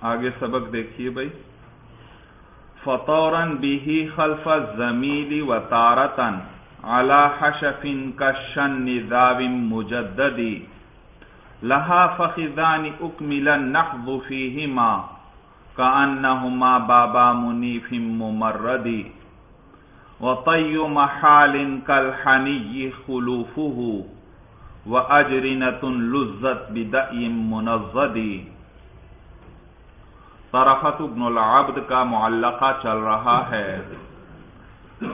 آگے سبق دیکھیے بھائی۔ فطورن بھی خلف زمیلی و تارتن علا حشفن کا شن نذاب مجددی لہا فخذان اکمل النحظ فیہما کانہما بابا منیف ممردی وطی محال کالحنی خلوفه وَأَجْرِنَةٌ لُزَّتْ بِدَئِم مُنَزَّدِ طرفت ابن العبد کا معلقہ چل رہا ہے۔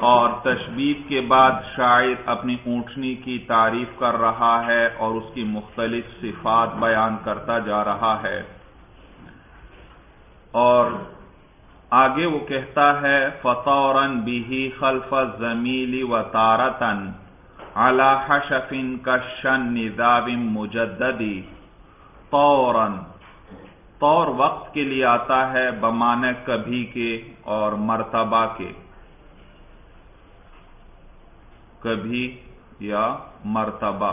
اور تشبیب کے بعد شاعر اپنی اونٹنی کی تعریف کر رہا ہے اور اس کی مختلف صفات بیان کرتا جا رہا ہے۔ اور آگے وہ کہتا ہے فطورن بھی خلف زمیلی و تارتن حشفن کا شن نظاب مجددی طورن طور وقت کے لیے آتا ہے بمان کبھی کے اور مرتبہ کے۔ کبھی یا مرتبہ۔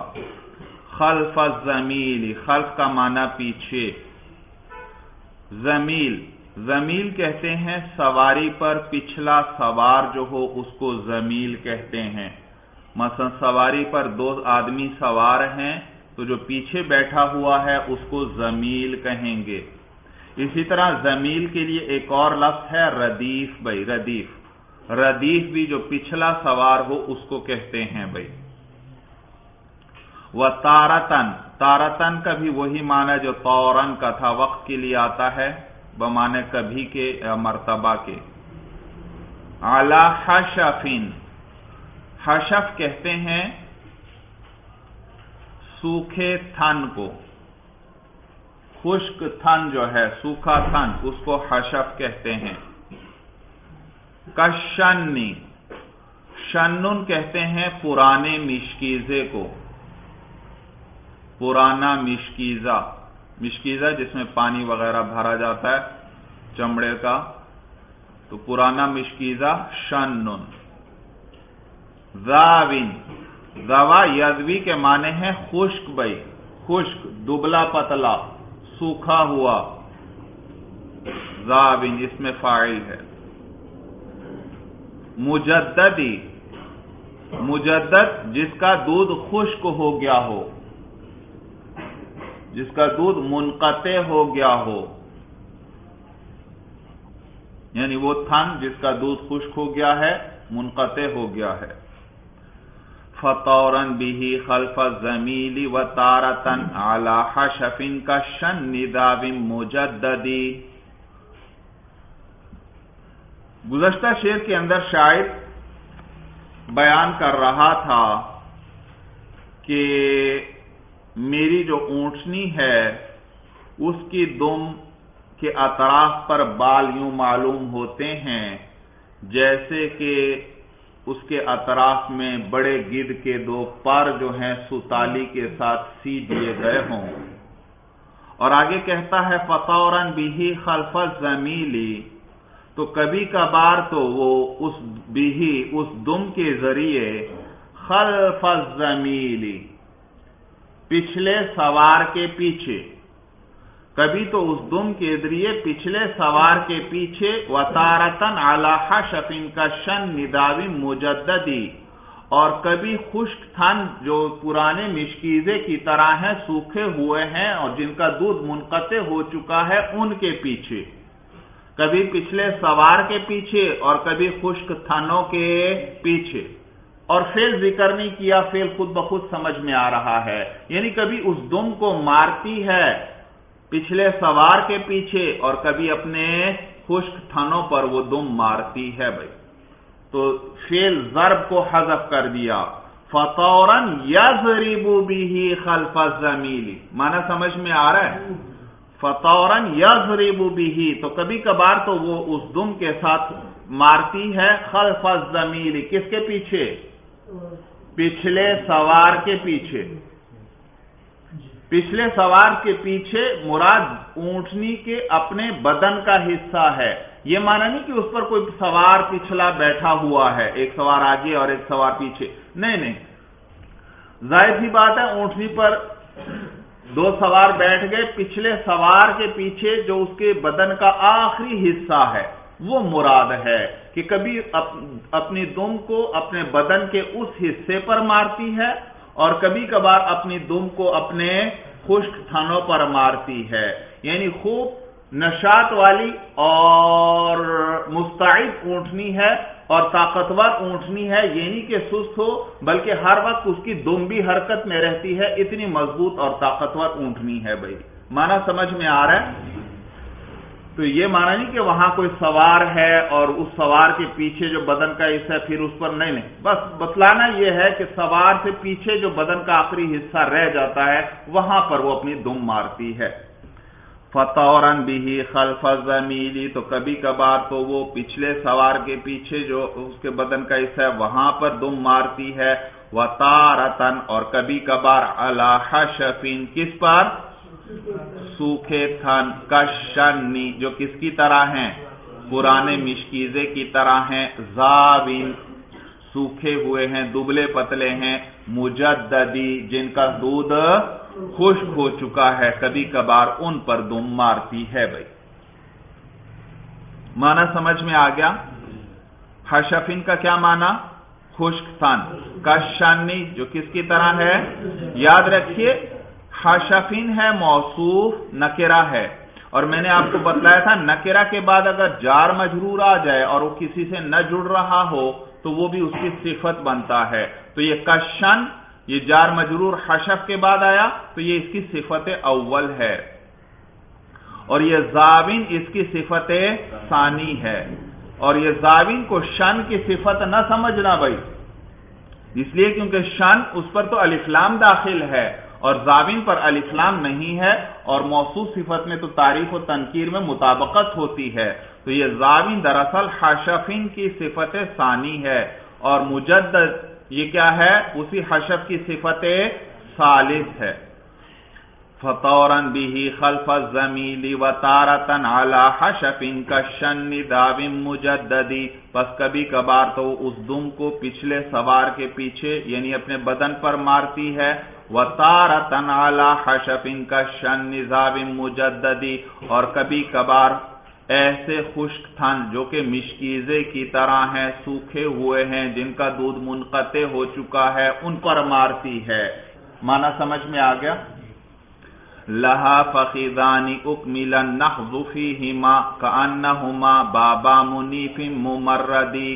خلف زمیل خلف کا معنی پیچھے۔ زمیل زمیل کہتے ہیں سواری پر پچھلا سوار جو ہو اس کو زمیل کہتے ہیں۔ مثلا سواری پر دو آدمی سوار ہیں تو جو پیچھے بیٹھا ہوا ہے اس کو زمیل کہیں گے۔ اسی طرح زمیل کے لیے ایک اور لفظ ہے ردیف بھائی، ردیف۔ ردیف بھی جو پچھلا سوار ہو اس کو کہتے ہیں بھائی۔ وہ تارتن تارتن کا بھی وہی معنی جو تورن کا تھا، وقت کے لیے آتا ہے بمانے کبھی کے، مرتبہ کے۔ اعلی حشفین حشف کہتے ہیں سوکھے تھن کو۔ خشک تھن جو ہے، سوکھا تھن، اس کو حشف کہتے ہیں۔ کشنی، شنن کہتے ہیں پرانے مشکیزے کو۔ پرانا مشکیزہ مشکیزہ جس میں پانی وغیرہ بھرا جاتا ہے، چمڑے کا۔ تو پرانا مشکیزہ شنن۔ زاوین زوا یزوی کے معنی ہے خشک بئی خشک، دبلا پتلا۔ سوکھا ہوا زاوین اس میں فائل ہے۔ مجددی، مجدد جس کا دودھ خشک ہو گیا ہو، جس کا دودھ منقطع ہو گیا ہو یعنی وہ تھن جس کا دودھ خشک ہو گیا ہے، منقطع ہو گیا ہے۔ فطورن بھی خلف زمیلی و تارتن اعلی حشفن کا شن نداب مجددی گزشتہ شعر کے اندر شاید بیان کر رہا تھا کہ میری جو اونٹنی ہے، اس کی دم کے اطراف پر بال یوں معلوم ہوتے ہیں، جیسے کہ اس کے اطراف میں بڑے گد کے دو پر جو ہیں ستالی کے ساتھ سی دیے گئے ہوں۔ اور آگے کہتا ہے فطورن بھی خلف زمیلی تو کبھی کبھار تو وہ اس بھی اس دم کے ذریعے خلف زمیلی پچھلے سوار کے پیچھے۔ کبھی تو اس دم کے ذریعے پچھلے سوار کے پیچھے وطارتن علاح شفین کا شن نداوی مجددی اور کبھی خشک تھن جو پرانے مشکیزے کی طرح ہیں، سوکھے ہوئے ہیں اور جن کا دودھ منقطع ہو چکا ہے ان کے پیچھے۔ کبھی پچھلے سوار کے پیچھے اور کبھی خشک تھنوں کے پیچھے۔ اور فیل ذکر نہیں کیا، فیل خود بخود سمجھ میں آ رہا ہے۔ یعنی کبھی اس دم کو مارتی ہے پچھلے سوار کے پیچھے اور کبھی اپنے خشک تھنوں پر وہ دم مارتی ہے بھائی۔ تو فیل ضرب کو حذف کر دیا۔ فطورن یا زریبو بھی خلف زمیلی مانا سمجھ میں آ رہا ہے؟ فطورن یا زریبو بھی تو کبھی کبھار تو وہ اس دم کے ساتھ مارتی ہے خلف زمیلی کس کے پیچھے؟ پچھلے سوار کے پیچھے۔ پچھلے سوار کے پیچھے مراد اونٹنی کے اپنے بدن کا حصہ ہے۔ یہ مانا نہیں کہ اس پر کوئی سوار پچھلا بیٹھا ہوا ہے، ایک سوار آگے اور ایک سوار پیچھے۔ نہیں نہیں۔ ظاہر سی بات ہے، اونٹنی پر دو سوار بیٹھ گئے۔ پچھلے سوار کے پیچھے جو اس کے بدن کا آخری حصہ ہے، وہ مراد ہے کہ کبھی اپنی دم کو اپنے بدن کے اس حصے پر مارتی ہے اور کبھی کبھار اپنی دم کو اپنے خشک تھنوں پر مارتی ہے۔ یعنی خوب نشات والی اور مستعد اونٹنی ہے اور طاقتور اونٹنی ہے۔ یہ نہیں کہ سست ہو، بلکہ ہر وقت اس کی دم بھی حرکت میں رہتی ہے۔ اتنی مضبوط اور طاقتور اونٹنی ہے بھائی۔ مانا سمجھ میں آ رہا ہے؟ تو یہ مانا نہیں کہ وہاں کوئی سوار ہے اور اس سوار کے پیچھے جو بدن کا حصہ ہے، پھر اس پر نہیں نہیں۔ بس بتلانا یہ ہے کہ سوار سے پیچھے جو بدن کا آخری حصہ رہ جاتا ہے، وہاں پر وہ اپنی دم مارتی ہے۔ فتورن بھی خلف زمیلی تو کبھی کبھار تو وہ پچھلے سوار کے پیچھے جو اس کے بدن کا حصہ ہے، وہاں پر دم مارتی ہے۔ وہ تارتن اور کبھی کبھار اللہ شفین کس پر؟ سوکھے تھن کشنی جو کس کی طرح ہیں؟ پرانے مشکیزے کی طرح ہیں زابین سوکھے ہوئے ہیں، دبلے پتلے ہیں، مجددی، جن کا دودھ خشک ہو چکا ہے، کبھی کبھار ان پر دم مارتی ہے بھائی۔ مانا سمجھ میں آ گیا؟ حشفین کا کیا مانا خشک تھن کشانی جو کس کی طرح ہے؟ یاد رکھیے حشفین ہے، موصوف نکرا ہے۔ اور میں نے آپ کو بتلایا تھا نکرا کے بعد اگر جار مجرور آ جائے اور وہ کسی سے نہ جڑ رہا ہو، تو وہ بھی اس کی صفت بنتا ہے۔ تو یہ کشن، یہ جار مجرور حشف کے بعد آیا، تو یہ اس کی صفت اول ہے۔ اور یہ زاوین اس کی صفت ثانی ہے۔ اور یہ زاوین کو شن کی صفت نہ سمجھنا بھائی۔ اس لیے کیونکہ شن اس پر تو الفلام داخل ہے۔ اور زاوین پر الفلام نہیں ہے اور موصوف صفت میں تو تعریف و تنقیر میں مطابقت ہوتی ہے۔ تو یہ زاوین دراصل حشفین کی صفت ثانی ہے اور مجدد یہ کیا ہے؟ اسی حشف کی صفت ثالث ہے۔ فطورن بھی خلف زمیلی و تارتن اعلی حشفین کا شن داوم مجددی بس کبھی کبھار تو اس دم کو پچھلے سوار کے پیچھے یعنی اپنے بدن پر مارتی ہے وطار تنالا حشفن کا شن نظاب مجددی، اور کبھی کبھار ایسے خشک تھن جو کہ مشکیزے کی طرح ہیں، سوکھے ہوئے ہیں، جن کا دودھ منقطع ہو چکا ہے، ان پر مارتی ہے۔ مانا سمجھ میں آ گیا؟ لہا فقیدانی اکمل نخی ہما کا بابا منیف ممردی۔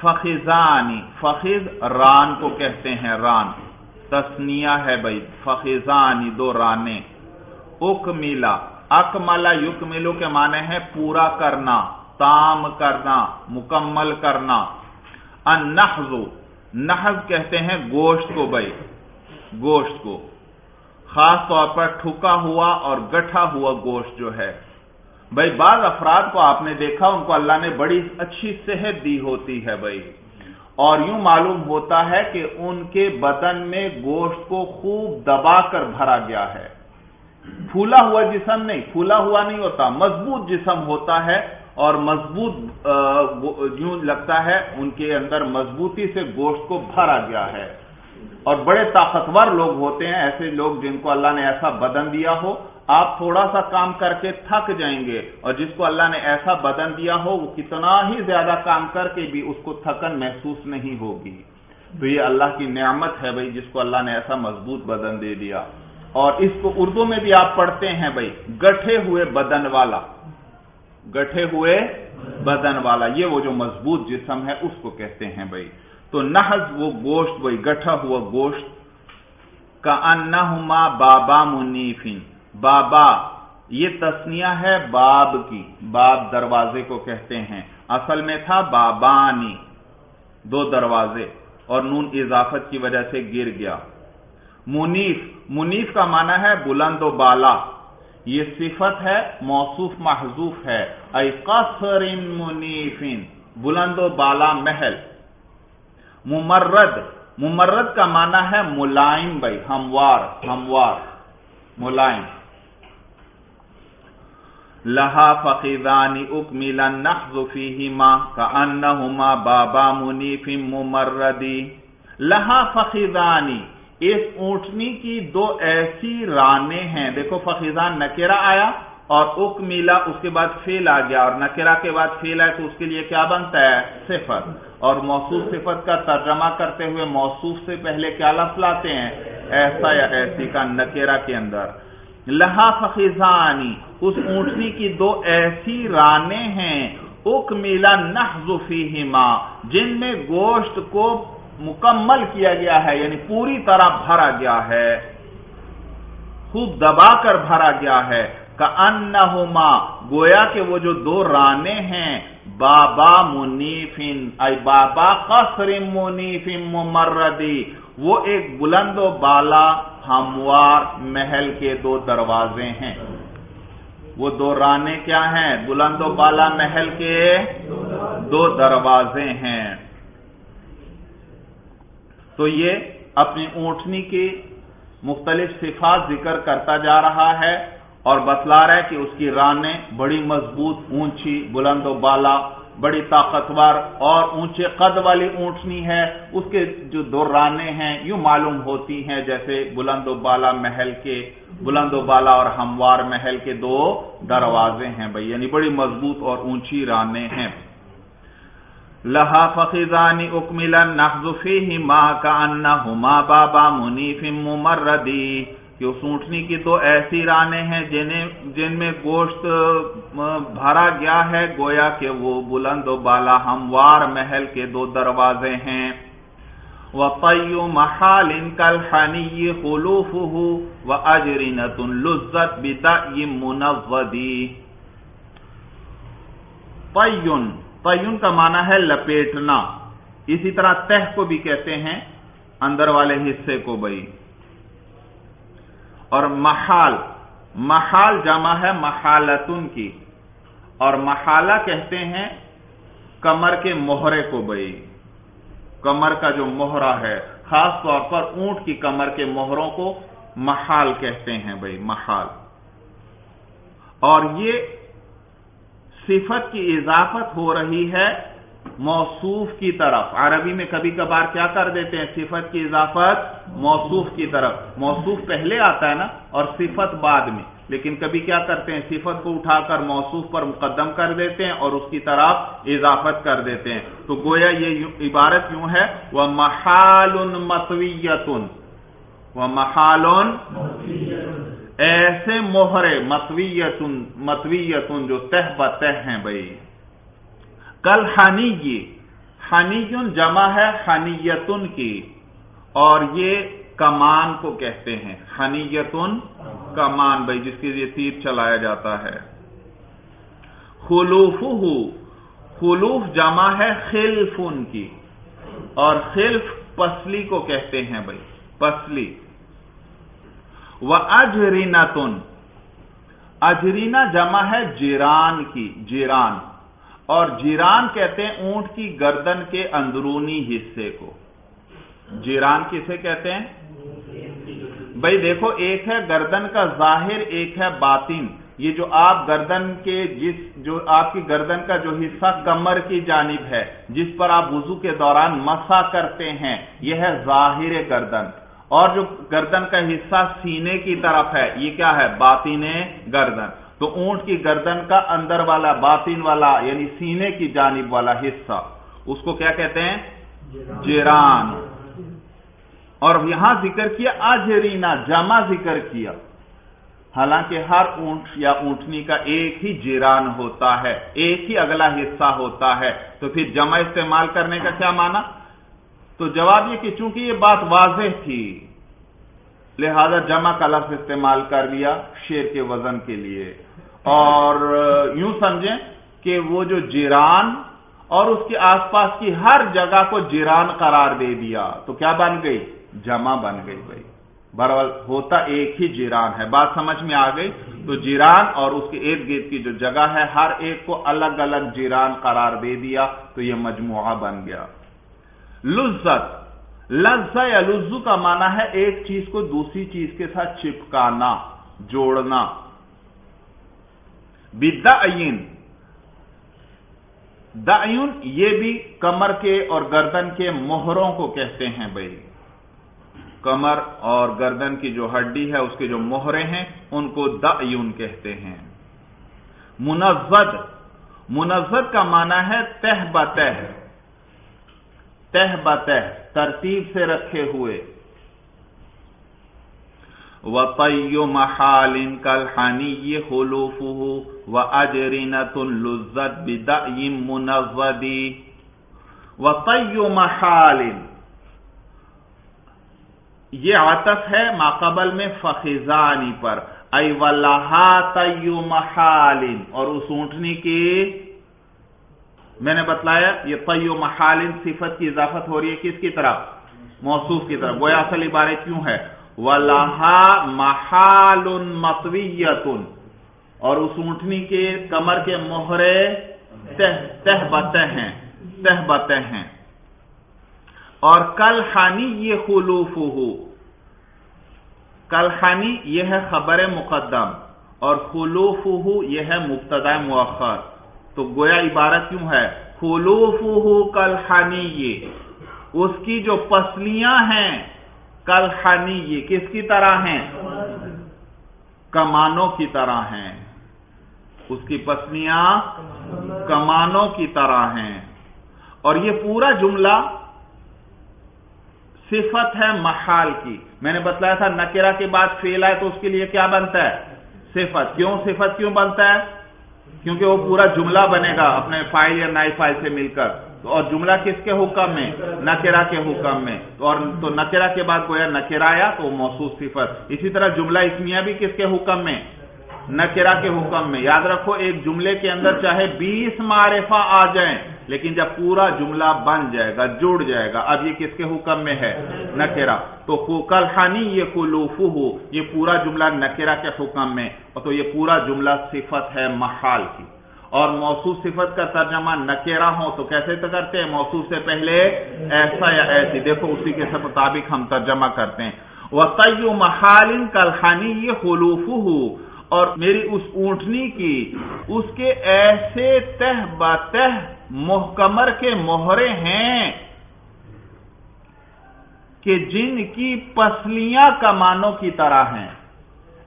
فخزانی فخذ ران کو کہتے ہیں، ران۔ تسنیا ہے بھائی، فخزانی، دو رانے۔ اکملا اکملا یکملو کے معنی ہے پورا کرنا، تام کرنا، مکمل کرنا۔ ان نحز کہتے ہیں گوشت کو بھائی، گوشت کو۔ خاص طور پر ٹھکا ہوا اور گٹھا ہوا گوشت جو ہے۔ بھائی، بعض افراد کو آپ نے دیکھا، ان کو اللہ نے بڑی اچھی صحت دی ہوتی ہے بھائی۔ اور یوں معلوم ہوتا ہے کہ ان کے بدن میں گوشت کو خوب دبا کر بھرا گیا ہے۔ پھولا ہوا جسم نہیں، پھولا ہوا نہیں ہوتا، مضبوط جسم ہوتا ہے اور مضبوط یوں لگتا ہے ان کے اندر مضبوطی سے گوشت کو بھرا گیا ہے۔ اور بڑے طاقتور لوگ ہوتے ہیں، ایسے لوگ جن کو اللہ نے ایسا بدن دیا ہو آپ تھوڑا سا کام کر کے تھک جائیں گے اور جس کو اللہ نے ایسا بدن دیا ہو، وہ کتنا ہی زیادہ کام کر کے بھی اس کو تھکن محسوس نہیں ہوگی۔ تو یہ اللہ کی نعمت ہے بھائی، جس کو اللہ نے ایسا مضبوط بدن دے دیا۔ اور اس کو اردو میں بھی آپ پڑھتے ہیں بھائی، گٹھے ہوئے بدن والا۔ گٹھے ہوئے بدن والا، یہ وہ جو مضبوط جسم ہے، اس کو کہتے ہیں بھائی۔ تو نحز وہ گوشت بھائی، گٹھا ہوا گوشت کا انہما بابا منیفن۔ بابا، یہ تسنیا ہے باب کی۔ باب دروازے کو کہتے ہیں۔ اصل میں تھا بابانی، دو دروازے، اور نون اضافت کی وجہ سے گر گیا۔ منیف منیف کا معنی ہے بلند و بالا۔ یہ صفت ہے، موصوف محضوف ہے۔ اے قصر منیفن، بلند و بالا محل۔ ممرد ممرد کا معنی ہے ملائم بھائی، ہموار ہموار، ملائم۔ لہا فقیدانی اکمل النحظ فیہما کانہما بابا منیف ممردی. لہا فقیدانی، اس اونٹنی کی دو ایسی رانے ہیں. دیکھو فخیزان نکیرا آیا اور اک میلا اس کے بعد فیل آ گیا اور نکیرا کے بعد فیل آئے تو اس کے لیے کیا بنتا ہے؟ صفت. اور موصوف صفت کا ترجمہ کرتے ہوئے موصوف سے پہلے کیا لفظ لاتے ہیں؟ ایسا یا ایسی کا نکیرا کے اندر. لہا فخیزانی، اس اونٹنی کی دو ایسی رانے ہیں اک میلا نہ جن میں گوشت کو مکمل کیا گیا ہے یعنی پوری طرح بھرا گیا ہے۔ خوب دبا کر بھرا گیا ہے۔ انہما گویا کہ وہ جو دو رانے ہیں، بابا منیفن اے بابا قصر منیفن ممردی، وہ ایک بلند و بالا ہموار محل کے دو دروازے ہیں۔ وہ دو رانے کیا ہیں؟ بلند و بالا محل کے دو دروازے ہیں۔ تو یہ اپنی اونٹنی کی مختلف صفات ذکر کرتا جا رہا ہے اور بتلا رہا ہے کہ اس کی رانیں بڑی مضبوط اونچی بلند و بالا بڑی طاقتور اور اونچے قد والی اونٹنی ہے، اس کے جو دو رانے ہیں، یوں معلوم ہوتی ہیں جیسے بلند و بالا محل کے، بلند و بالا اور ہموار محل کے دو دروازے ہیں بھائی یعنی بڑی مضبوط اور اونچی رانے ہیں۔ لہا فخیزانی اکملا نخذفی ہی ماں کا انا ہما بابا منیف ممردی۔ کہ اس اونٹنی کی تو ایسی رانے ہیں جنہیں جن میں گوشت بھرا گیا ہے، گویا کہ وہ بلند و بالا ہموار محل کے دو دروازے ہیں۔ وہ قیو محال ان کل خانی خلوف ہو وہ اجرینت کا معنی ہے لپیٹنا۔ اسی طرح تہ کو بھی کہتے ہیں، اندر والے حصے کو بھائی۔ اور محال محال جمع ہے محالتن کی۔ اور محالہ کہتے ہیں کمر کے موہرے کو بھائی کمر کا جو موہرا ہے، خاص طور پر اونٹ کی کمر کے موہروں کو محال کہتے ہیں بھائی محال۔ اور یہ صفت کی اضافت ہو رہی ہے موصوف کی طرف۔ عربی میں کبھی کبھار کیا کر دیتے ہیں؟ صفت کی اضافت موصوف کی طرف۔ موصوف پہلے آتا ہے نا، اور صفت بعد میں۔ لیکن کبھی کیا کرتے ہیں؟ صفت کو اٹھا کر موصوف پر مقدم کر دیتے ہیں اور اس کی طرف اضافت کر دیتے ہیں۔ تو گویا یہ عبارت یوں ہے وہ محال متویتن وہ محال ایسے موہرے متویتن متویتن جو تہ بتہ ہیں بھائی۔ کل ہنی ہنی جمع ہے ہنیتن کی، اور یہ کمان کو کہتے ہیں۔ ہنیتن کمان، بھائی، جس کے لیے تیر چلایا جاتا ہے۔ خلوف خلوف جمع ہے خلفن کی، اور خلف پسلی کو کہتے ہیں، بھائی، پسلی۔ وہ اجرینا تن اجرینا جمع ہے جیران کی، جیران۔ اور جیران کہتے ہیں اونٹ کی گردن کے اندرونی حصے کو۔ جیران کسے کہتے ہیں؟ بھائی دیکھو، ایک ہے گردن کا ظاہر، ایک ہے باطن۔ یہ جو آپ گردن کے جس، جو آپ کی گردن کا جو حصہ کمر کی جانب ہے، جس پر آپ وضو کے دوران مسا کرتے ہیں، یہ ہے ظاہر گردن۔ اور جو گردن کا حصہ سینے کی طرف ہے، یہ کیا ہے؟ باطن گردن۔ تو اونٹ کی گردن کا اندر والا باطن والا یعنی سینے کی جانب والا حصہ۔ اس کو کیا کہتے ہیں؟ جیران۔ اور یہاں ذکر کیا آجرینا جمع ذکر کیا۔ حالانکہ ہر اونٹ یا اونٹنی کا ایک ہی جیران ہوتا ہے ایک ہی اگلا حصہ ہوتا ہے۔ تو پھر جمع استعمال کرنے کا کیا مانا تو جواب یہ کہ چونکہ یہ بات واضح تھی لہذا جمع کا لفظ استعمال کر لیا شیر کے وزن کے لیے۔ اور یوں سمجھیں کہ وہ جو جیران اور اس کے آس پاس کی ہر جگہ کو جیران قرار دے دیا، تو کیا بن گئی؟ جمع بن گئی بھائی۔ برول ہوتا ایک ہی جیران ہے۔ بات سمجھ میں آ گئی؟ تو جیران اور اس کے ارد گرد کی جو جگہ ہے، ہر ایک کو الگ الگ جیران قرار دے دیا، تو یہ مجموعہ بن گیا۔ لذت۔ لذا یا لزو کا معنی ہے ایک چیز کو دوسری چیز کے ساتھ چپکانا، جوڑنا۔ بدعین. دعین یہ بھی کمر کے اور گردن کے موہروں کو کہتے ہیں بھائی. کمر اور گردن کی جو ہڈی ہے، اس کے جو مہرے ہیں، ان کو دعیون کہتے ہیں. منزد. منزد کا معنی ہے تہ. بتہ تہ بتہ ترتیب سے رکھے ہوئے. و محال کل ہانی یہ حلوف و اجرینت الزت بدعیم و محال. یہ عطف ہے ماقبل میں فخزانی پر. ای تیو محال. اور اس اونٹنی کی میں نے بتلایا یہ طیو محال صفت کی اضافت ہو رہی ہے کس کی طرف؟ موصوف کی طرف. گویا اصل عبارت کیوں ہے؟ وَلَهَا مَحَالٌ مَطْوِيَّتٌ۔ اور اس اونٹنی کے کمر کے مہرے تہ بتے ہیں تہ بتے ہیں۔ اور کل خانی یہ خلوف ہو کل خانی یہ ہے خبر مقدم، اور خلوف ہو یہ ہے مبتدا مؤخر۔ تو گویا عبارت کیوں ہے؟ خلوف ہو کل خانی یہ۔ اس کی جو پسلیاں ہیں کل خانی یہ کس کی طرح ہیں؟ کمانوں کی طرح ہیں۔ اس کی پسلیاں کمانوں کی طرح ہیں۔ اور یہ پورا جملہ صفت ہے محال کی۔ میں نے بتلایا تھا نکرا کے بعد فیل آئے تو اس کے لیے کیا بنتا ہے؟ صفت۔ کیوں صفت کیوں بنتا ہے؟ کیونکہ وہ پورا جملہ بنے گا اپنے فائل یا نئی فائل سے مل کر۔ اور جملہ کس کے حکم میں؟ نکرا کے حکم میں۔ اور تو نکرا کے بعد کوئی نکرا آیا تو محسوس صفت۔ اسی طرح جملہ اسمیہ بھی کس کے حکم میں؟ نکرا کے حکم میں۔ یاد رکھو، ایک جملے کے اندر چاہے بیس معرفہ آ جائیں، لیکن جب پورا جملہ بن جائے گا، جڑ جائے گا، اب یہ کس کے حکم میں ہے؟ نکرا تو کل خانی یہ کلوفو ہو یہ پورا جملہ نکرا کے حکم میں۔ تو یہ پورا جملہ صفت ہے محال کی۔ اور موصوف صفت کا ترجمہ نکیرا ہو تو کیسے تو کرتے ہیں؟ موصوف سے پہلے ایسا یا ایسی۔ دیکھو اسی کے مطابق ہم ترجمہ کرتے ہیں۔ وہ طیو محال کلخانی یہ خلوف ہو اور میری اس اونٹنی کی، اس کے ایسے تہ بتہ محکمر کے مہرے ہیں کہ جن کی پسلیاں کمانوں کی طرح ہیں۔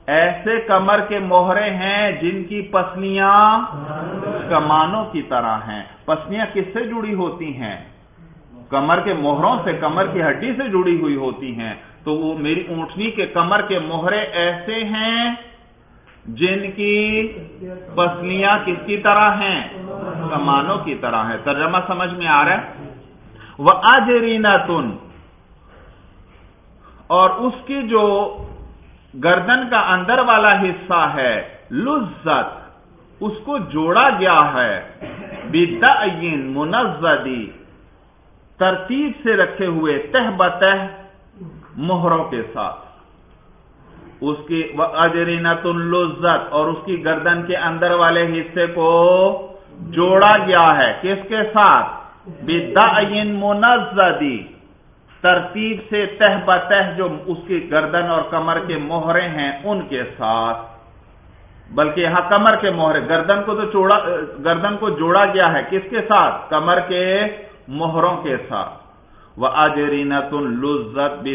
ایسے کمر کے موہرے ہیں جن کی پسلیاں کمانوں کی طرح ہیں۔ پسلیاں کس سے جڑی ہوتی ہیں؟ کمر کے موہروں سے، کمر کی ہڈی سے جڑی ہوئی ہوتی ہیں۔ تو وہ میری اونٹنی کے کمر کے موہرے ایسے ہیں جن کی پسلیاں کس کی طرح ہیں؟ کمانوں کی طرح ہیں۔ ترجمہ سمجھ میں آ رہا ہے؟ وہ اجرینا تن اور اس کی جو گردن کا اندر والا حصہ ہے لزت اس کو جوڑا گیا ہے۔ بدعین منزدی، ترتیب سے رکھے ہوئے تہ بتہ مہروں کے ساتھ۔ اس کی اجرینت لزت اور اس کی گردن کے اندر والے حصے کو جوڑا گیا ہے۔ کس کے ساتھ؟ بدعین منزدی۔ ترتیب سے تہ بتہ جو اس کی گردن اور کمر کے موہرے ہیں ان کے ساتھ۔ بلکہ یہاں کمر کے موہرے گردن کو تو چوڑا گردن کو جوڑا گیا ہے کس کے ساتھ؟ کمر کے موہروں کے ساتھ۔ وہ اجرینت الزت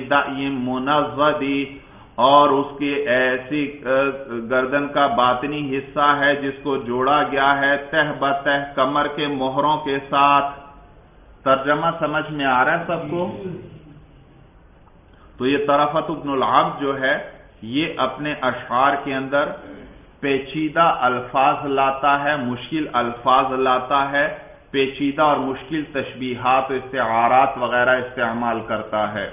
منزدی اور اس کی ایسی گردن کا باطنی حصہ ہے جس کو جوڑا گیا ہے تہ بتہ کمر کے موہروں کے ساتھ۔ ترجمہ سمجھ میں آ رہا ہے سب کو؟ تو یہ طرفت ابن العب جو ہے، یہ اپنے اشعار کے اندر پیچیدہ الفاظ لاتا ہے، مشکل الفاظ لاتا ہے، پیچیدہ اور مشکل تشبیہات استعارات وغیرہ استعمال کرتا ہے۔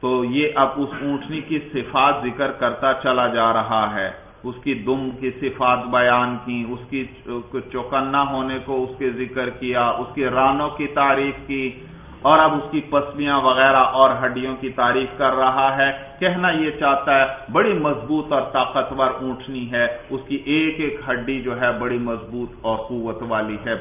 تو یہ اب اس اونٹنی کی صفات ذکر کرتا چلا جا رہا ہے۔ اس کی دم کی صفات بیان کی، اس کی چوکنا ہونے کو اس کے ذکر کیا، اس کی رانوں کی تعریف کی اور اب اس کی پسلیاں وغیرہ اور ہڈیوں کی تعریف کر رہا ہے۔ کہنا یہ چاہتا ہے، بڑی مضبوط اور طاقتور اونٹنی ہے۔ اس کی ایک ایک ہڈی جو ہے بڑی مضبوط اور قوت والی ہے۔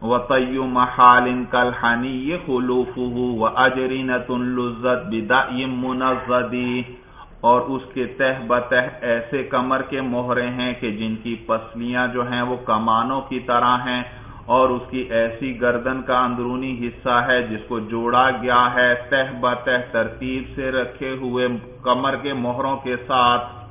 وہ طیو محال کلحانی یہ خلوف و اجرین تنزت بدا منزدی اور اس کے تہ بتہ ایسے کمر کے مہرے ہیں کہ جن کی پسلیاں جو ہیں وہ کمانوں کی طرح ہیں۔ اور اس کی ایسی گردن کا اندرونی حصہ ہے جس کو جوڑا گیا ہے، تہ بتہ ترتیب سے رکھے ہوئے کمر کے مہروں کے ساتھ۔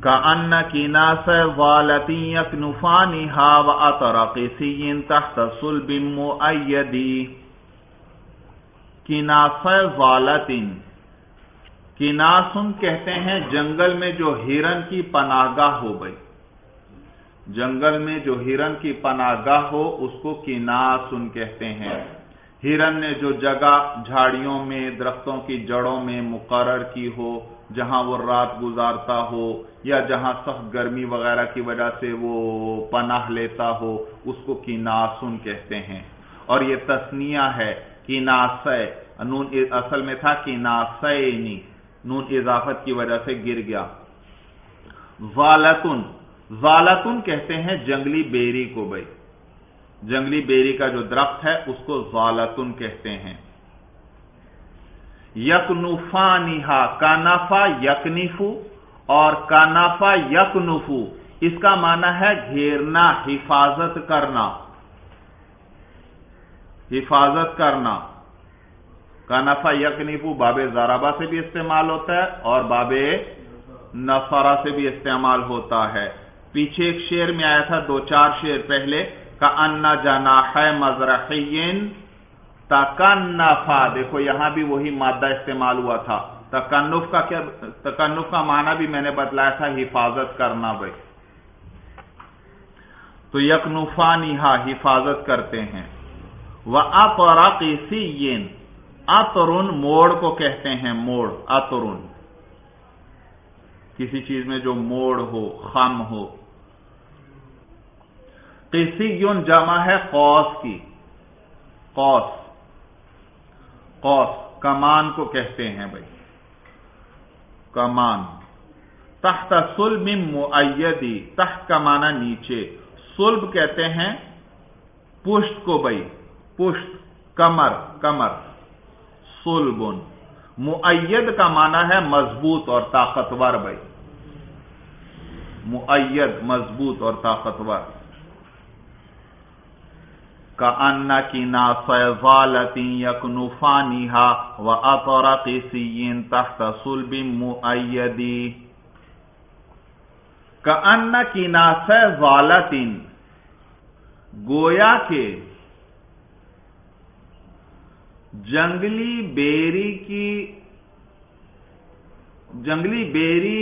کا ان کی ناس والتی یکنفانی ہا و اطرقی تحت سلب مؤیدی کناس والتن کناسن کہتے ہیں جنگل میں جو ہرن کی پناگاہ ہو گئی۔ جنگل میں جو ہرن کی پناگاہ ہو، اس کو کناسن کہتے ہیں۔ ہرن نے جو جگہ جھاڑیوں میں، درختوں کی جڑوں میں مقرر کی ہو، جہاں وہ رات گزارتا ہو، یا جہاں سخت گرمی وغیرہ کی وجہ سے وہ پناہ لیتا ہو، اس کو کناسن کہتے ہیں۔ اور یہ تسنیہ ہے کناس نون اصل میں تھا کناسنی نون اضافت کی وجہ سے گر گیا۔ والتن والتن کہتے ہیں جنگلی بیری کو بھائی۔ جنگلی بیری کا جو درخت ہے، اس کو والتن کہتے ہیں۔ یکنفا نہا کانافا یکنیفو اور کانافا یکنفو۔ اس کا معنی ہے گھیرنا، حفاظت کرنا۔ حفاظت کرنا۔ کانفا یکنیفو باب زارابا سے بھی استعمال ہوتا ہے اور باب نفرا سے بھی استعمال ہوتا ہے۔ پیچھے ایک شیر میں آیا تھا، دو چار شیر پہلے، کا انا جانا ہے مزرحین تکنفا دیکھو یہاں بھی وہی مادہ استعمال ہوا تھا۔ تکنف کا کیا تکنف کا معنی بھی میں نے بتلایا تھا، حفاظت کرنا بھائی۔ تو یکنفا نہا حفاظت کرتے ہیں۔ وہ اپراقیسی اترن موڑ کو کہتے ہیں، موڑ اترن کسی چیز میں جو موڑ ہو، خم ہو کسی یون جمع ہے قوس کی۔ قوس۔ قوس۔ کمان کو کہتے ہیں بھائی۔ کمان۔ تحت سلب معیدی تحت کمانا نیچے۔ سلب کہتے ہیں پشت کو بھائی۔ پشت۔ کمر۔ کمر۔ سلبن معید کا معنی ہے مضبوط اور طاقتور بھائی۔ معید مضبوط اور طاقتور۔ کا انا کی نا فیضالتی یکنفانی ہا و اطورتی سین تحت سلب معیدی کا انا کی نا فیضالتین گویا کے جنگلی بیری کی جنگلی بیری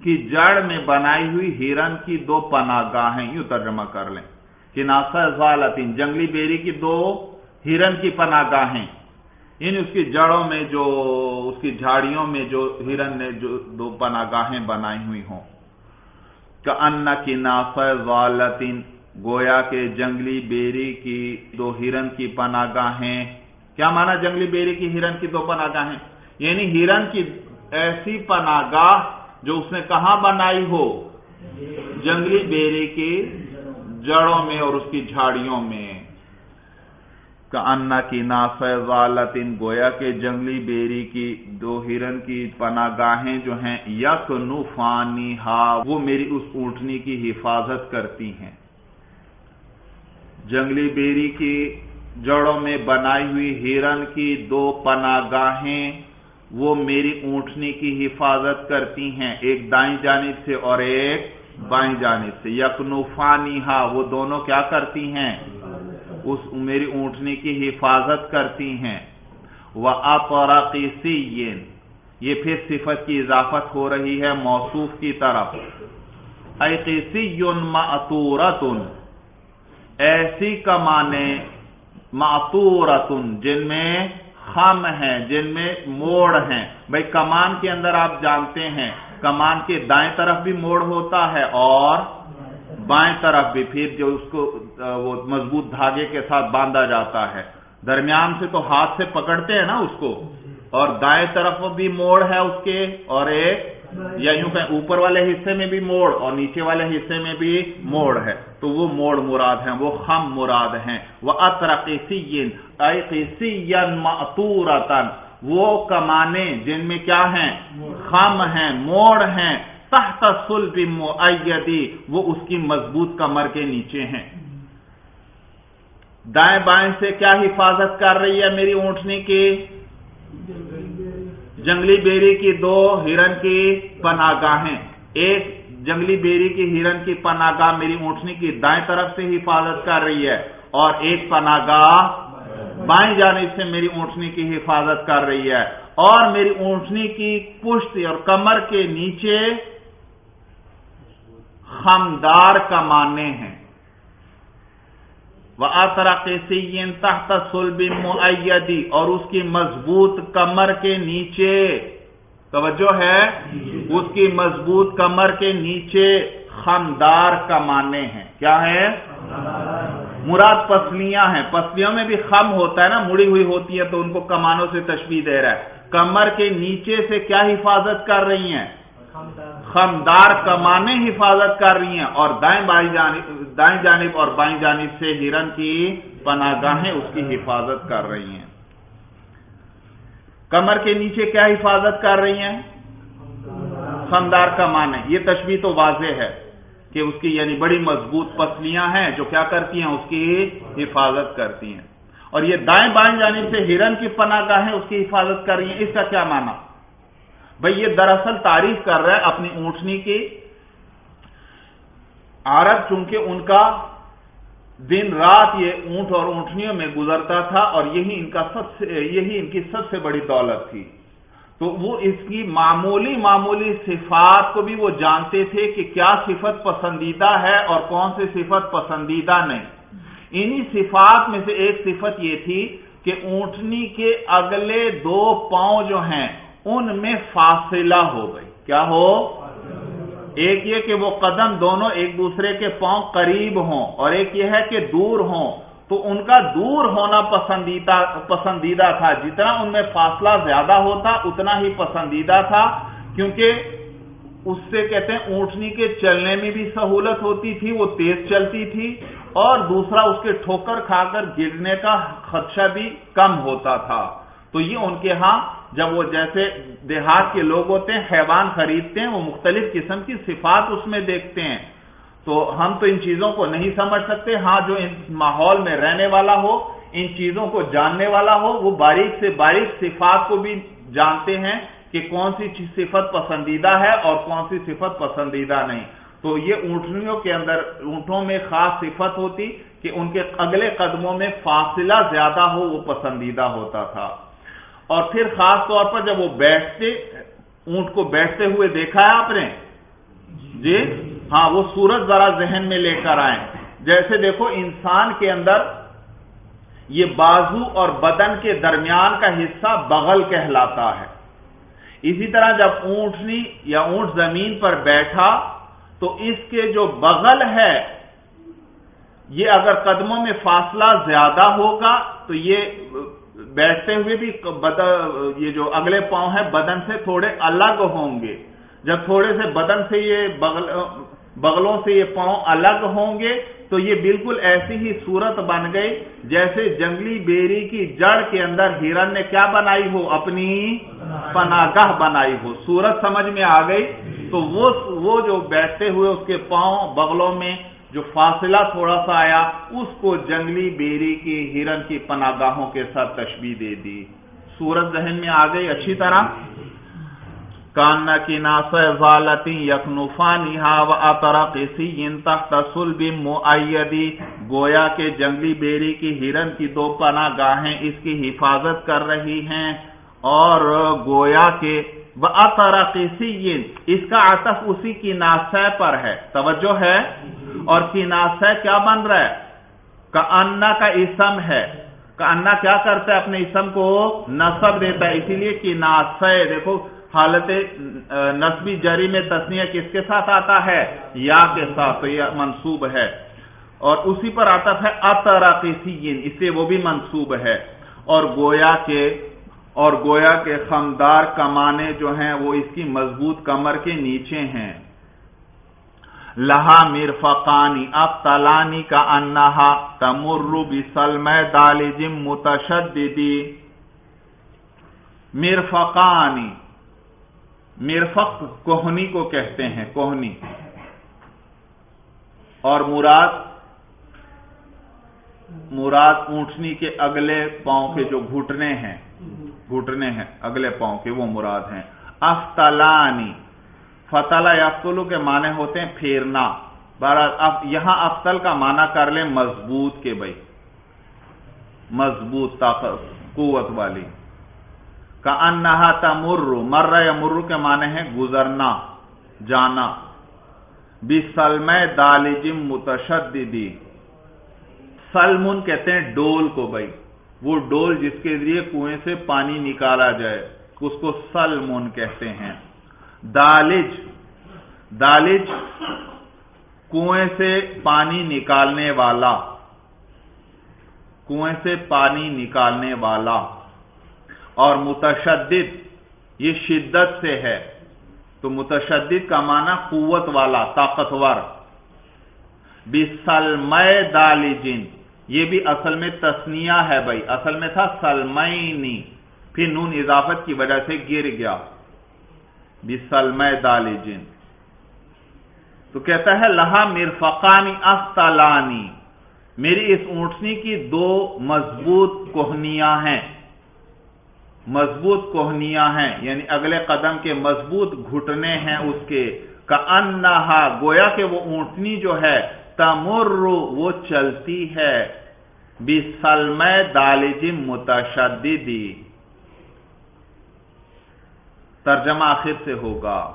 کی جڑ میں بنائی ہوئی ہرن کی دو پناہ گاہیں یوں ترجمہ کر لیں۔ کہ ناسا جنگلی بیری کی دو ہرن کی پناہ گاہیں یعنی اس کی جڑوں میں جو، اس کی جھاڑیوں میں جو ہرن نے جو دو پناہ گاہیں بنائی ہوئی ہوں۔ کہ ان کی گویا کے جنگلی بیری کی دو ہرن کی پناہ گاہیں کیا مانا جنگلی بیری کی ہرن کی دو پناہ گاہیں یعنی ہرن کی ایسی پناہ گاہ جو اس نے کہاں بنائی ہو؟ جنگلی بیری کی جڑوں میں اور اس کی جھاڑیوں میں۔ انا کی نافذالتن گویا کے جنگلی بیری کی دو ہرن کی پناہ گاہیں جو ہیں، یک نفانی ہا، وہ میری اس اونٹنی کی حفاظت کرتی ہیں۔ جنگلی بیری کی جڑوں میں بنائی ہوئی ہرن کی دو پناہ گاہیں وہ میری اونٹنی کی حفاظت کرتی ہیں۔ ایک دائیں جانب سے اور ایک بائیں جانب سے. یکنوفانی ہا، وہ دونوں کیا کرتی ہیں؟ اس میری اونٹنی کی حفاظت کرتی ہیں. وہ اپراقیسی یہ پھر صفت کی اضافت ہو رہی ہے موصوف کی طرف. ایسی معطورتن ایسی کمانے معطورتن جن میں خم ہیں، جن میں موڑ ہیں. بھائی، کمان کے اندر آپ جانتے ہیں کمان کے دائیں طرف بھی موڑ ہوتا ہے اور بائیں طرف بھی، پھر جو اس کو وہ مضبوط دھاگے کے ساتھ باندھا جاتا ہے۔ درمیان سے تو ہاتھ سے پکڑتے ہیں نا اس کو۔ اور دائیں طرف بھی موڑ ہے اس کے، اور ایک یا یوں کہ اوپر والے حصے میں بھی موڑ اور نیچے والے حصے میں بھی موڑ ہے۔ تو وہ موڑ مراد ہیں، وہ خم مراد ہیں۔ وہ اطرقیسی معطورتن وہ کمانے جن میں کیا ہیں؟ خم ہیں موڑ ہیں۔ تحت سلب معیدی وہ اس کی مضبوط کمر کے نیچے ہیں۔ دائیں بائیں سے کیا حفاظت کر رہی ہے میری اونٹنی کی؟ جنگلی بیری کی دو ہرن کی پناہ گاہیں ایک جنگلی بیری کی ہرن کی پناہ گاہ میری اونٹنی کی دائیں طرف سے حفاظت کر رہی ہے اور ایک پناہ گاہ بائیں جانب سے میری اونٹنی کی حفاظت کر رہی ہے اور میری اونٹنی کی پشت اور کمر کے نیچے خمدار کمانے ہیں۔ وہ اطرقی تحت سلب معیدی اور اس کی مضبوط کمر کے نیچے۔ توجہ ہے۔ اس کی مضبوط کمر کے نیچے خمدار کمانے ہیں۔ کیا ہے؟ مراد پسلیاں ہیں۔ پسلیوں میں بھی خم ہوتا ہے نا، مڑی ہوئی ہوتی ہے تو ان کو کمانوں سے تشبیح دے رہا ہے۔ کمر کے نیچے سے کیا حفاظت کر رہی ہیں؟ خمدار کمانے حفاظت کر رہی ہیں۔ اور دائیں بائیں جانب دائیں جانب اور بائیں جانب سے ہرن کی پناہ گاہیں اس کی حفاظت کر رہی ہیں۔ کمر کے نیچے کیا حفاظت کر رہی ہیں؟ خمدار کمانے۔ یہ تشبیح تو واضح ہے۔ کہ اس کی یعنی بڑی مضبوط پسلیاں ہیں جو کیا کرتی ہیں؟ اس کی حفاظت کرتی ہیں۔ اور یہ دائیں بائیں جانب سے ہرن کی پناہ گاہیں اس کی حفاظت کر رہی ہیں۔ اس کا کیا معنی؟ بھائی یہ دراصل تعریف کر رہا ہے اپنی اونٹنی کی عرب چونکہ ان کا دن رات یہ اونٹ اور اونٹنیوں میں گزرتا تھا اور یہی ان کا سب سے یہی ان کی سب سے بڑی دولت تھی۔ تو وہ اس کی معمولی معمولی صفات کو بھی وہ جانتے تھے کہ کیا صفت پسندیدہ ہے اور کون سی صفت پسندیدہ نہیں۔ انہی صفات میں سے ایک صفت یہ تھی کہ اونٹنی کے اگلے دو پاؤں جو ہیں، ان میں فاصلہ ہو گئی۔ کیا ہو؟ ایک یہ کہ وہ قدم دونوں ایک دوسرے کے پاؤں قریب ہوں اور ایک یہ ہے کہ دور ہوں۔ تو ان کا دور ہونا پسندیدہ پسندیدہ تھا۔ جتنا ان میں فاصلہ زیادہ ہوتا، اتنا ہی پسندیدہ تھا، کیونکہ اس سے کہتے ہیں اونٹنی کے چلنے میں بھی سہولت ہوتی تھی، وہ تیز چلتی تھی، اور دوسرا اس کے ٹھوکر کھا کر گرنے کا خدشہ بھی کم ہوتا تھا۔ تو یہ ان کے ہاں جب وہ جیسے دیہات کے لوگ ہوتے ہیں، حیوان خریدتے ہیں، وہ مختلف قسم کی صفات اس میں دیکھتے ہیں۔ تو ہم تو ان چیزوں کو نہیں سمجھ سکتے۔ ہاں جو ان ماحول میں رہنے والا ہو، ان چیزوں کو جاننے والا ہو، وہ باریک سے باریک صفات کو بھی جانتے ہیں کہ کون سی صفت پسندیدہ ہے اور کون سی صفت پسندیدہ نہیں۔ تو یہ اونٹنیوں کے اندر، اونٹوں میں خاص صفت ہوتی کہ ان کے اگلے قدموں میں فاصلہ زیادہ ہو، وہ پسندیدہ ہوتا تھا۔ اور پھر خاص طور پر جب وہ بیٹھتے، اونٹ کو بیٹھتے ہوئے دیکھا ہے آپ نے؟ جی؟ ہاں وہ سورج ذرا ذہن میں لے کر آئے جیسے دیکھو، انسان کے اندر یہ بازو اور بدن کے درمیان کا حصہ بغل کہلاتا ہے۔ اسی طرح جب اونٹنی یا اونٹ زمین پر بیٹھا، تو اس کے جو بغل ہے، یہ اگر قدموں میں فاصلہ زیادہ ہوگا، تو یہ بیٹھتے ہوئے بھی یہ جو اگلے پاؤں ہیں، بدن سے تھوڑے الگ ہوں گے۔ جب تھوڑے سے بدن سے یہ بغل بغلوں سے یہ پاؤں الگ ہوں گے تو یہ بالکل ایسی ہی صورت بن گئی جیسے جنگلی بیری کی جڑ کے اندر ہرن نے کیا بنائی ہو؟ اپنی پناگاہ بنائی ہو۔ صورت سمجھ میں آ گئی؟ تو وہ جو بیٹھتے ہوئے اس کے پاؤں بغلوں میں جو فاصلہ تھوڑا سا آیا، اس کو جنگلی بیری کی ہرن کی پناگاہوں کے ساتھ تشبیح دے دی۔ سورج ذہن میں آ گئی اچھی طرح؟ کانا کی ناس ناسالتی یخنفانی معیدی گویا کے جنگلی بیری کی ہرن کی دو پناہ گاہیں اس کی حفاظت کر رہی ہیں، اور گویا کے اطرقی اس کا عطف اسی کی ناسہ پر ہے۔ توجہ ہے؟ اور کی ناسہ کیا بن رہا ہے؟ کا انا کا اسم ہے۔ کا انا کیا کرتا ہے اپنے اسم کو؟ نصب دیتا ہے، اسی لیے کی ناسہ دیکھو حالت نصبی جری میں تصنیہ کس کے ساتھ آتا ہے؟ یا کے ساتھ، تو یہ منصوب ہے۔ اور اسی پر آتا ہے اطراقیسین اس سے وہ بھی منصوب ہے۔ اور گویا کے، اور گویا کے خمدار کمانے جو ہیں، وہ اس کی مضبوط کمر کے نیچے ہیں۔ لہا میر فقانی اب تلانی کا انہا تمر بسلم دالجم متشددی۔ میر فقانی مرفق کوہنی کو کہتے ہیں، کوہنی۔ اور مراد مراد اونٹنی کے اگلے پاؤں کے جو گھٹنے ہیں گھٹنے ہیں، اگلے پاؤں کے وہ مراد ہیں۔ افطلانی فتلا یفتلو کے معنی ہوتے ہیں پھیرنا۔ یہاں افطل کا معنی کر لیں مضبوط کے بھائی۔ مضبوط، طاقت، قوت والی۔ کا انہا تمر، مر یا مرو کے معنی ہے گزرنا، جانا۔ بھی سلم دالجم متشددی سلمن کہتے ہیں ڈول کو بھائی۔ وہ ڈول جس کے ذریعے کنویں سے پانی نکالا جائے، اس کو سلمن کہتے ہیں۔ دالج دالج کنویں سے پانی نکالنے والا۔ کنویں سے پانی نکالنے والا۔ اور متشدد، یہ شدت سے ہے۔ تو متشدد کا معنی قوت والا، طاقتور۔ بسلم دالجن، یہ بھی اصل میں تسنیا ہے بھائی۔ اصل میں تھا سلمینی، پھر نون اضافت کی وجہ سے گر گیا۔ بسلم دالجن۔ تو کہتا ہے، لہا مرفقانی افتلانی۔ میری اس اونٹنی کی دو مضبوط کوہنیاں ہیں۔ مضبوط کوہنیاں ہیں یعنی اگلے قدم کے مضبوط گھٹنے ہیں اس کے۔ کا انہا گویا کہ وہ اونٹنی جو ہے، تمر، وہ چلتی ہے۔ بھی سلم دالجم متشددی ترجمہ آخر سے ہوگا۔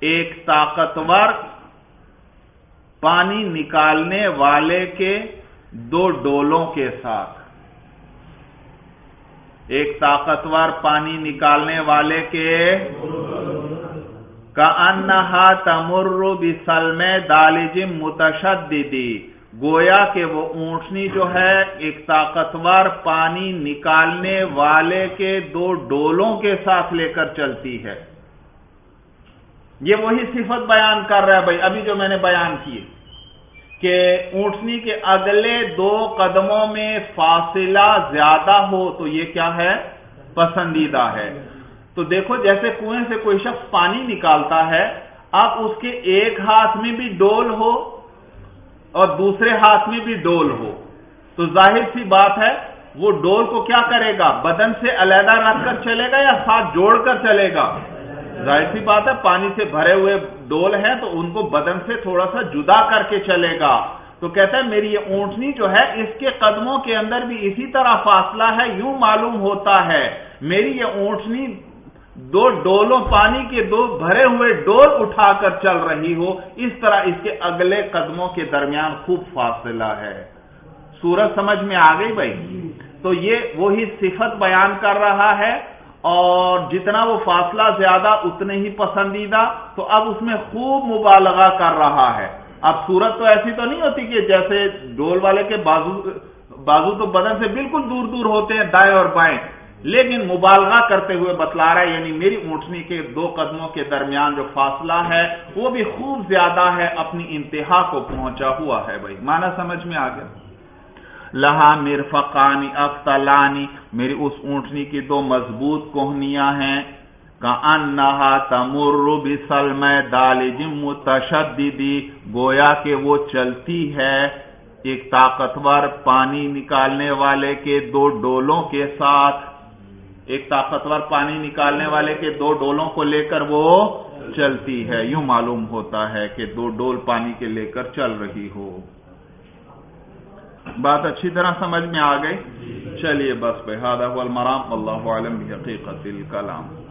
ایک طاقتور پانی نکالنے والے کے دو ڈولوں کے ساتھ۔ ایک طاقتور پانی نکالنے والے کے کا انہا تمر بسلم دالجم متشددی گویا کہ وہ اونٹنی جو ہے، ایک طاقتور پانی نکالنے والے کے دو ڈولوں کے ساتھ لے کر چلتی ہے۔ یہ وہی صفت بیان کر رہا ہے بھائی، ابھی جو میں نے بیان کی کہ اونٹنی کے اگلے دو قدموں میں فاصلہ زیادہ ہو تو یہ کیا ہے؟ پسندیدہ ہے۔ تو دیکھو، جیسے کنویں سے کوئی شخص پانی نکالتا ہے، اب اس کے ایک ہاتھ میں بھی ڈول ہو اور دوسرے ہاتھ میں بھی ڈول ہو۔ تو ظاہر سی بات ہے، وہ ڈول کو کیا کرے گا؟ بدن سے علیحدہ رکھ کر چلے گا یا ساتھ جوڑ کر چلے گا؟ ظاہر سی بات ہے، پانی سے بھرے ہوئے ڈول ہیں تو ان کو بدن سے تھوڑا سا جدا کر کے چلے گا۔ تو کہتا ہے، میری یہ اونٹنی جو ہے، اس کے قدموں کے اندر بھی اسی طرح فاصلہ ہے، یوں معلوم ہوتا ہے۔ میری یہ اونٹنی دو ڈولوں پانی کے دو بھرے ہوئے ڈول اٹھا کر چل رہی ہو۔ اس طرح اس کے اگلے قدموں کے درمیان خوب فاصلہ ہے۔ سورج سمجھ میں آ گئی بھائی؟ تو یہ وہی صفت بیان کر رہا ہے۔ اور جتنا وہ فاصلہ زیادہ اتنے ہی پسندیدہ، تو اب اس میں خوب مبالغہ کر رہا ہے۔ اب صورت تو ایسی تو نہیں ہوتی کہ جیسے ڈول والے کے بازو بازو تو بدن سے بالکل دور دور ہوتے ہیں، دائیں اور بائیں۔ لیکن مبالغہ کرتے ہوئے بتلا رہا ہے یعنی میری اونٹنی کے دو قدموں کے درمیان جو فاصلہ ہے، وہ بھی خوب زیادہ ہے، اپنی انتہا کو پہنچا ہوا ہے بھائی۔ مانا سمجھ میں آ گیا؟ لہا مرفقانی افتلانی، میری اس اونٹنی کی دو مضبوط کوہنیاں ہیں۔ کا انہا تمر بسلم دالجم متشددی گویا کہ وہ چلتی ہے۔ ایک طاقتور پانی نکالنے والے کے دو ڈولوں کے ساتھ۔ ایک طاقتور پانی نکالنے والے کے دو ڈولوں کو لے کر وہ چلتی ہے۔ یوں معلوم ہوتا ہے کہ دو ڈول پانی کے لے کر چل رہی ہو۔ بات اچھی طرح سمجھ میں آ گئی؟ چلیے بس بہادہ المرام اللہ علم حقیقت الکلام۔